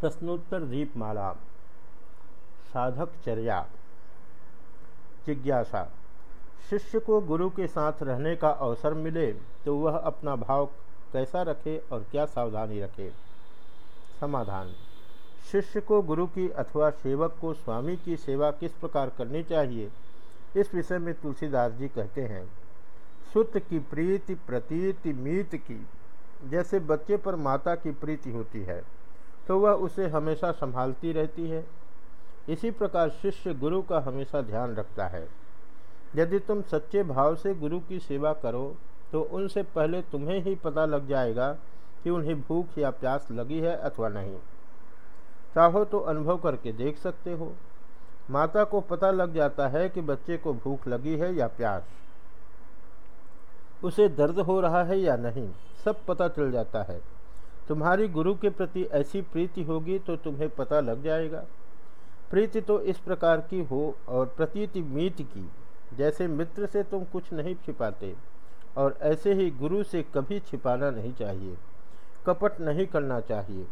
प्रश्नोत्तर दीपमाला, साधक चर्या, जिज्ञासा। शिष्य को गुरु के साथ रहने का अवसर मिले तो वह अपना भाव कैसा रखे और क्या सावधानी रखे। समाधान। शिष्य को गुरु की अथवा सेवक को स्वामी की सेवा किस प्रकार करनी चाहिए, इस विषय में तुलसीदास जी कहते हैं, सुत की प्रीति प्रतीति मीत की। जैसे बच्चे पर माता की प्रीति होती है। तो वह उसे हमेशा संभालती रहती है। इसी प्रकार शिष्य गुरु का हमेशा ध्यान रखता है। यदि तुम सच्चे भाव से गुरु की सेवा करो तो उनसे पहले तुम्हें ही पता लग जाएगा कि उन्हें भूख या प्यास लगी है अथवा नहीं। चाहो तो अनुभव करके देख सकते हो। माता को पता लग जाता है कि बच्चे को भूख लगी है या प्यास। उसे दर्द हो रहा है या नहीं, सब पता चल जाता है। तुम्हारी गुरु के प्रति ऐसी प्रीति होगी तो तुम्हें पता लग जाएगा। प्रीति तो इस प्रकार की हो और प्रतीति मीत की, जैसे मित्र से तुम कुछ नहीं छिपाते और ऐसे ही गुरु से कभी छिपाना नहीं चाहिए, कपट नहीं करना चाहिए।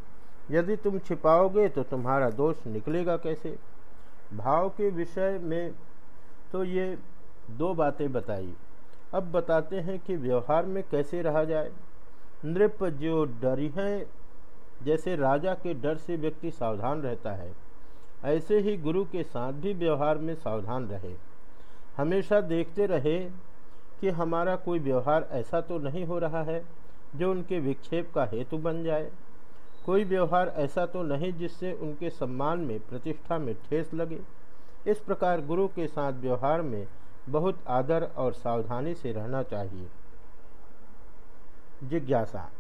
यदि तुम छिपाओगे तो तुम्हारा दोष निकलेगा कैसे? भाव के विषय में तो ये दो बातें बताई। अब बताते हैं कि व्यवहार में कैसे रहा जाए। नृप जो डरी हैं, जैसे राजा के डर से व्यक्ति सावधान रहता है, ऐसे ही गुरु के साथ भी व्यवहार में सावधान रहे। हमेशा देखते रहे कि हमारा कोई व्यवहार ऐसा तो नहीं हो रहा है, जो उनके विक्षेप का हेतु बन जाए। कोई व्यवहार ऐसा तो नहीं जिससे उनके सम्मान में, प्रतिष्ठा में ठेस लगे। इस प्रकार गुरु के साथ व्यवहार में बहुत आदर और सावधानी से रहना चाहिए। जिज्ञासा।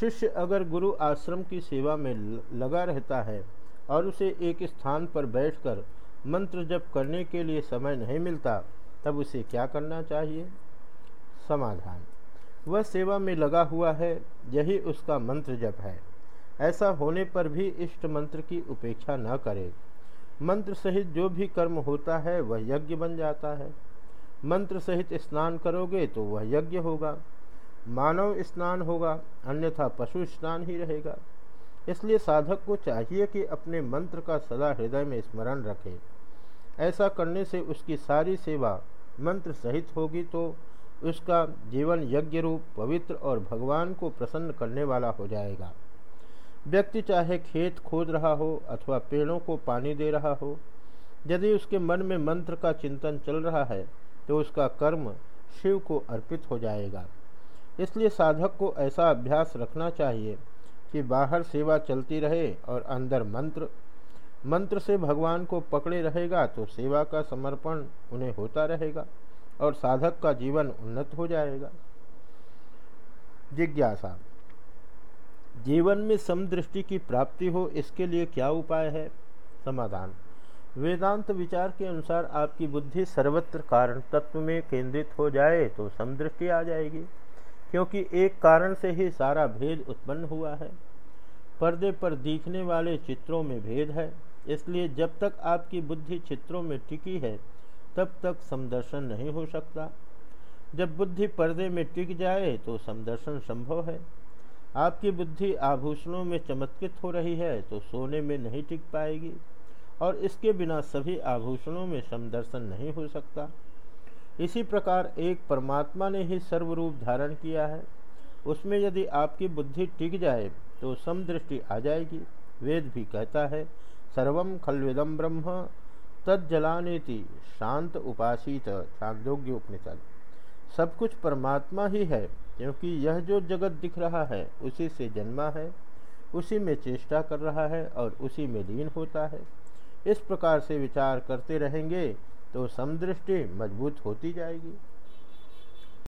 शिष्य अगर गुरु आश्रम की सेवा में लगा रहता है और उसे एक स्थान पर बैठकर मंत्र जप करने के लिए समय नहीं मिलता, तब उसे क्या करना चाहिए? समाधान। वह सेवा में लगा हुआ है, यही उसका मंत्र जप है। ऐसा होने पर भी इष्ट मंत्र की उपेक्षा न करे। मंत्र सहित जो भी कर्म होता है, वह यज्ञ बन जाता है। मंत्र सहित स्नान करोगे तो वह यज्ञ होगा। मानव स्नान होगा, अन्यथा पशु स्नान ही रहेगा। इसलिए साधक को चाहिए कि अपने मंत्र का सदा हृदय में स्मरण रखे। ऐसा करने से उसकी सारी सेवा मंत्र सहित होगी तो उसका जीवन यज्ञ रूप, पवित्र और भगवान को प्रसन्न करने वाला हो जाएगा। व्यक्ति चाहे खेत खोद रहा हो अथवा पेड़ों को पानी दे रहा हो, यदि उसके मन में मंत्र का चिंतन चल रहा है तो उसका कर्म शिव को अर्पित हो जाएगा। इसलिए साधक को ऐसा अभ्यास रखना चाहिए कि बाहर सेवा चलती रहे और अंदर मंत्र मंत्र से भगवान को पकड़े रहेगा तो सेवा का समर्पण उन्हें होता रहेगा और साधक का जीवन उन्नत हो जाएगा। जिज्ञासा, जीवन में समदृष्टि की प्राप्ति हो इसके लिए क्या उपाय है? समाधान, वेदांत विचार के अनुसार आपकी बुद्धि सर्वत्र कारण तत्व में केंद्रित हो जाए तो समदृष्टि आ जाएगी। क्योंकि एक कारण से ही सारा भेद उत्पन्न हुआ है। पर्दे पर दिखने वाले चित्रों में भेद है, इसलिए जब तक आपकी बुद्धि चित्रों में टिकी है, तब तक समदर्शन नहीं हो सकता। जब बुद्धि पर्दे में टिक जाए तो समदर्शन संभव है। आपकी बुद्धि आभूषणों में चमत्कृत हो रही है तो सोने में नहीं टिक पाएगी, और इसके बिना सभी आभूषणों में समदर्शन नहीं हो सकता। इसी प्रकार एक परमात्मा ने ही सर्वरूप धारण किया है। उसमें यदि आपकी बुद्धि टिक जाए तो समदृष्टि आ जाएगी। वेद भी कहता है सर्वम खलविदम ब्रह्म तज्जलानेति शांत उपासित चांदोग्य उपनिषद। सब कुछ परमात्मा ही है, क्योंकि यह जो जगत दिख रहा है, उसी से जन्मा है, उसी में चेष्टा कर रहा है और उसी में लीन होता है। इस प्रकार से विचार करते रहेंगे तो समदृष्टि मज़बूत होती जाएगी।